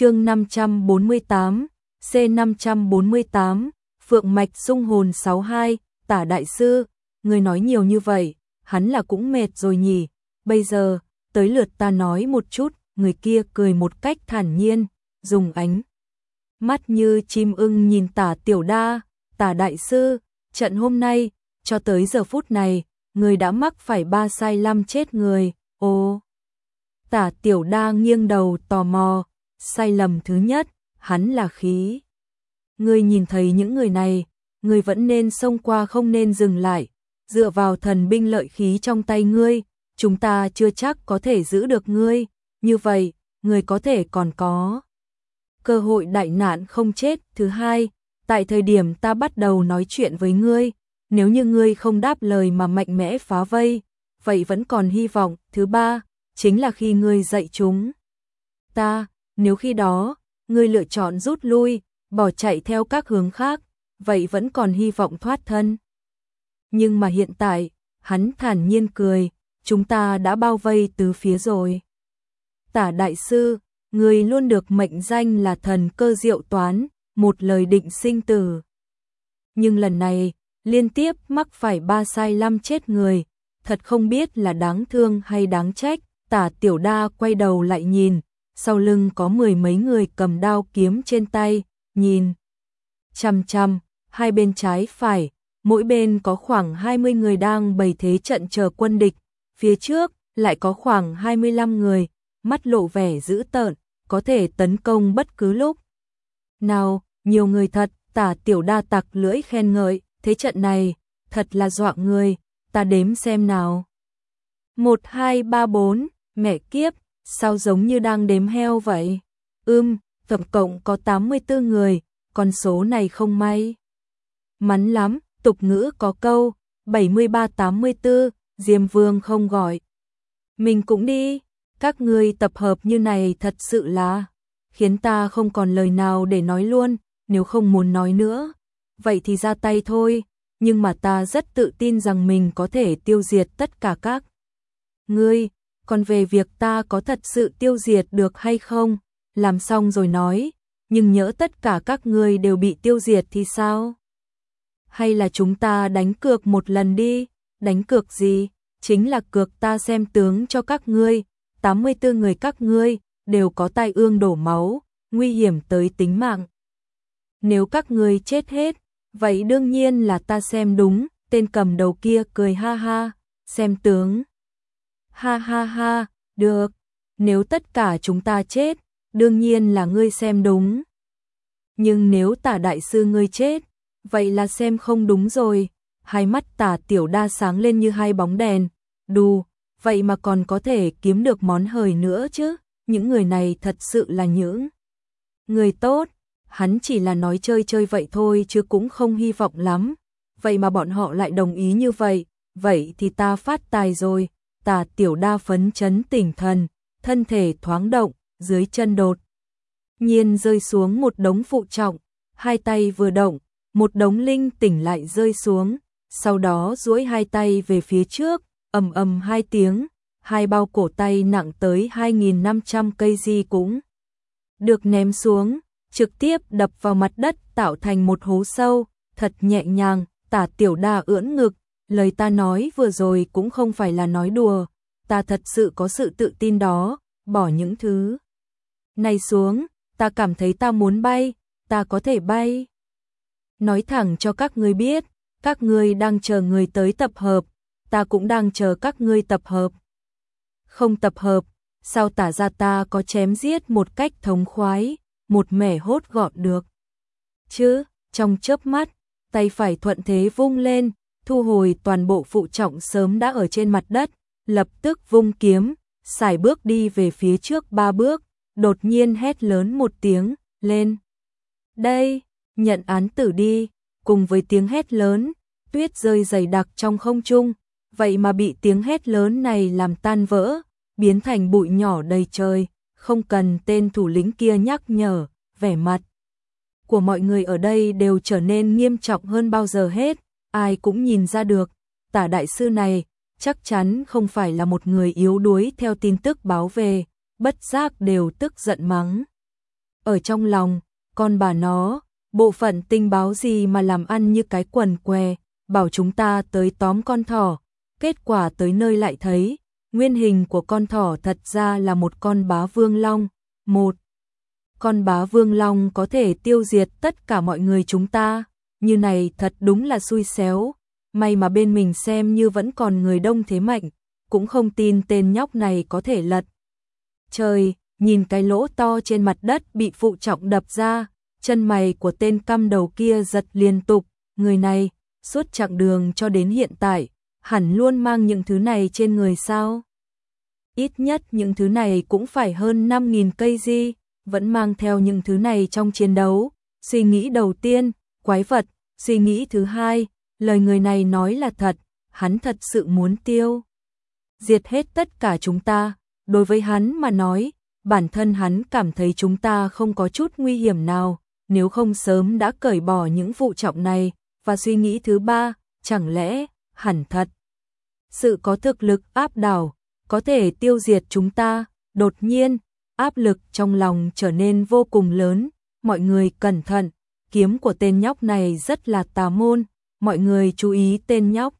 chương 548, C548, Phượng Mạch Sung Hồn 62, tả đại sư, người nói nhiều như vậy, hắn là cũng mệt rồi nhỉ, bây giờ, tới lượt ta nói một chút, người kia cười một cách thản nhiên, dùng ánh mắt như chim ưng nhìn tả tiểu đa, tả đại sư, trận hôm nay, cho tới giờ phút này, người đã mắc phải ba sai lầm chết người, ô. Tả tiểu đa nghiêng đầu tò mò, sai lầm thứ nhất, hắn là khí. Người nhìn thấy những người này, người vẫn nên xông qua không nên dừng lại, dựa vào thần binh lợi khí trong tay ngươi, chúng ta chưa chắc có thể giữ được ngươi, như vậy, người có thể còn có cơ hội đại nạn không chết. Thứ hai, tại thời điểm ta bắt đầu nói chuyện với ngươi, nếu như ngươi không đáp lời mà mạnh mẽ phá vây, vậy vẫn còn hy vọng. Thứ ba, chính là khi ngươi dạy chúng. Ta, nếu khi đó, ngươi lựa chọn rút lui, bỏ chạy theo các hướng khác, vậy vẫn còn hy vọng thoát thân. Nhưng mà hiện tại, hắn thản nhiên cười, chúng ta đã bao vây từ phía rồi. Tả đại sư, người luôn được mệnh danh là thần cơ diệu toán, một lời định sinh tử. Nhưng lần này, liên tiếp mắc phải ba sai lăm chết người, thật không biết là đáng thương hay đáng trách, tả tiểu đa quay đầu lại nhìn, sau lưng có mười mấy người cầm đao kiếm trên tay, nhìn. Chăm chăm, hai bên trái phải, mỗi bên có khoảng 20 người đang bày thế trận chờ quân địch, phía trước lại có khoảng 25 người, mắt lộ vẻ dữ tợn, có thể tấn công bất cứ lúc. Nào, nhiều người thật, tả tiểu đa tặc lưỡi khen ngợi, thế trận này, thật là dọa người, ta đếm xem nào. 1, 2, 3, 4, mẹ kiếp, sao giống như đang đếm heo vậy? Ưm, tổng cộng có 84 người, con số này không may. Mắn lắm, tục ngữ có câu, 73-84, Diêm Vương không gọi. Mình cũng đi, các ngươi tập hợp như này thật sự là, khiến ta không còn lời nào để nói luôn, nếu không muốn nói nữa. Vậy thì ra tay thôi, nhưng mà ta rất tự tin rằng mình có thể tiêu diệt tất cả các ngươi, còn về việc ta có thật sự tiêu diệt được hay không, làm xong rồi nói, nhưng nhớ tất cả các ngươi đều bị tiêu diệt thì sao? Hay là chúng ta đánh cược một lần đi, đánh cược gì? Chính là cược ta xem tướng cho các ngươi, 84 người các ngươi đều có tai ương đổ máu, nguy hiểm tới tính mạng. Nếu các ngươi chết hết, vậy đương nhiên là ta xem đúng, tên cầm đầu kia cười ha ha, xem tướng. Ha ha ha, được, nếu tất cả chúng ta chết, đương nhiên là ngươi xem đúng. Nhưng nếu tả đại sư ngươi chết, vậy là xem không đúng rồi. Hai mắt tả tiểu đa sáng lên như hai bóng đèn. Đù, vậy mà còn có thể kiếm được món hời nữa chứ. Những người này thật sự là những người tốt. Hắn chỉ là nói chơi chơi vậy thôi chứ cũng không hy vọng lắm. Vậy mà bọn họ lại đồng ý như vậy. Vậy thì ta phát tài rồi. Tà tiểu đa phấn chấn tỉnh thần, thân thể thoáng động, dưới chân đột. Nhiên rơi xuống một đống phụ trọng, hai tay vừa động, một đống linh tỉnh lại rơi xuống, sau đó duỗi hai tay về phía trước, ầm ầm hai tiếng, hai bao cổ tay nặng tới 2.500 cây di cũng được ném xuống, trực tiếp đập vào mặt đất tạo thành một hố sâu, thật nhẹ nhàng, tả tiểu đà ưỡn ngực, lời ta nói vừa rồi cũng không phải là nói đùa, ta thật sự có sự tự tin đó, bỏ những thứ này xuống, ta cảm thấy ta muốn bay, ta có thể bay. Nói thẳng cho các ngươi biết, các ngươi đang chờ người tới tập hợp, ta cũng đang chờ các ngươi tập hợp. Không tập hợp, sao tả ra ta có chém giết một cách thống khoái, một mẻ hốt gọn được. Chứ, trong chớp mắt, tay phải thuận thế vung lên, thu hồi toàn bộ phụ trọng sớm đã ở trên mặt đất, lập tức vung kiếm, xài bước đi về phía trước ba bước, đột nhiên hét lớn một tiếng, lên. Đây, nhận án tử đi, cùng với tiếng hét lớn, tuyết rơi dày đặc trong không trung, vậy mà bị tiếng hét lớn này làm tan vỡ, biến thành bụi nhỏ đầy trời, không cần tên thủ lĩnh kia nhắc nhở, vẻ mặt của mọi người ở đây đều trở nên nghiêm trọng hơn bao giờ hết, ai cũng nhìn ra được, tả đại sư này chắc chắn không phải là một người yếu đuối theo tin tức báo về, bất giác đều tức giận mắng. ở trong lòng, con bà nó, bộ phận tình báo gì mà làm ăn như cái quần què, bảo chúng ta tới tóm con thỏ, kết quả tới nơi lại thấy, nguyên hình của con thỏ thật ra là một con bá vương long, một con bá vương long có thể tiêu diệt tất cả mọi người chúng ta, như này thật đúng là xui xéo, may mà bên mình xem như vẫn còn người đông thế mạnh, cũng không tin tên nhóc này có thể lật. Trời, nhìn cái lỗ to trên mặt đất bị phụ trọng đập ra, chân mày của tên căm đầu kia giật liên tục, người này, suốt chặng đường cho đến hiện tại, hẳn luôn mang những thứ này trên người sao? Ít nhất những thứ này cũng phải hơn 5.000 cây di, vẫn mang theo những thứ này trong chiến đấu. Suy nghĩ đầu tiên, quái vật, suy nghĩ thứ hai, lời người này nói là thật, hắn thật sự muốn tiêu. Diệt hết tất cả chúng ta, đối với hắn mà nói, bản thân hắn cảm thấy chúng ta không có chút nguy hiểm nào, nếu không sớm đã cởi bỏ những vụ trọng này, và suy nghĩ thứ ba, chẳng lẽ, hẳn thật. Sự có thực lực áp đảo, có thể tiêu diệt chúng ta, đột nhiên, áp lực trong lòng trở nên vô cùng lớn, mọi người cẩn thận, kiếm của tên nhóc này rất là tà môn, mọi người chú ý tên nhóc.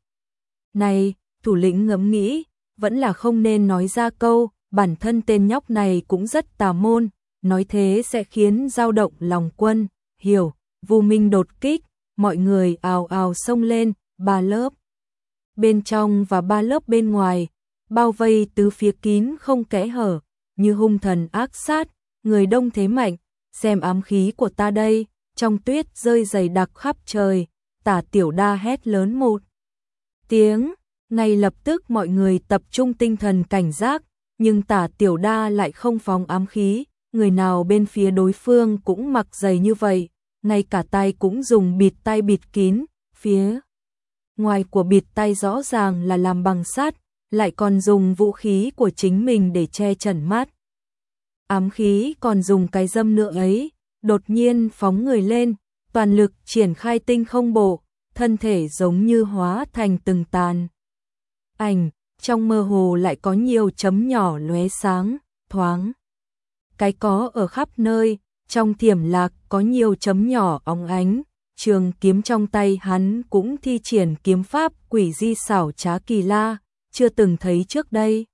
Này, thủ lĩnh ngẫm nghĩ, vẫn là không nên nói ra câu, bản thân tên nhóc này cũng rất tà môn, nói thế sẽ khiến dao động lòng quân, hiểu, Vu Minh đột kích, mọi người ào ào xông lên, ba lớp. Bên trong và ba lớp bên ngoài, bao vây tứ phía kín không kẽ hở, như hung thần ác sát, người đông thế mạnh, xem ám khí của ta đây, trong tuyết rơi dày đặc khắp trời, tả tiểu đa hét lớn một tiếng, ngay lập tức mọi người tập trung tinh thần cảnh giác, nhưng tả tiểu đa lại không phóng ám khí, người nào bên phía đối phương cũng mặc dày như vậy, ngay cả tay cũng dùng bịt tay bịt kín, phía ngoài của bịt tay rõ ràng là làm bằng sắt, lại còn dùng vũ khí của chính mình để che chẩn mắt. Ám khí còn dùng cái dâm nữa ấy, đột nhiên phóng người lên, toàn lực triển khai tinh không bộ, thân thể giống như hóa thành từng tàn. Ảnh, trong mơ hồ lại có nhiều chấm nhỏ lóe sáng, thoáng. Cái có ở khắp nơi, trong thiểm lạc có nhiều chấm nhỏ óng ánh, trường kiếm trong tay hắn cũng thi triển kiếm pháp quỷ di xảo trá kỳ la, chưa từng thấy trước đây.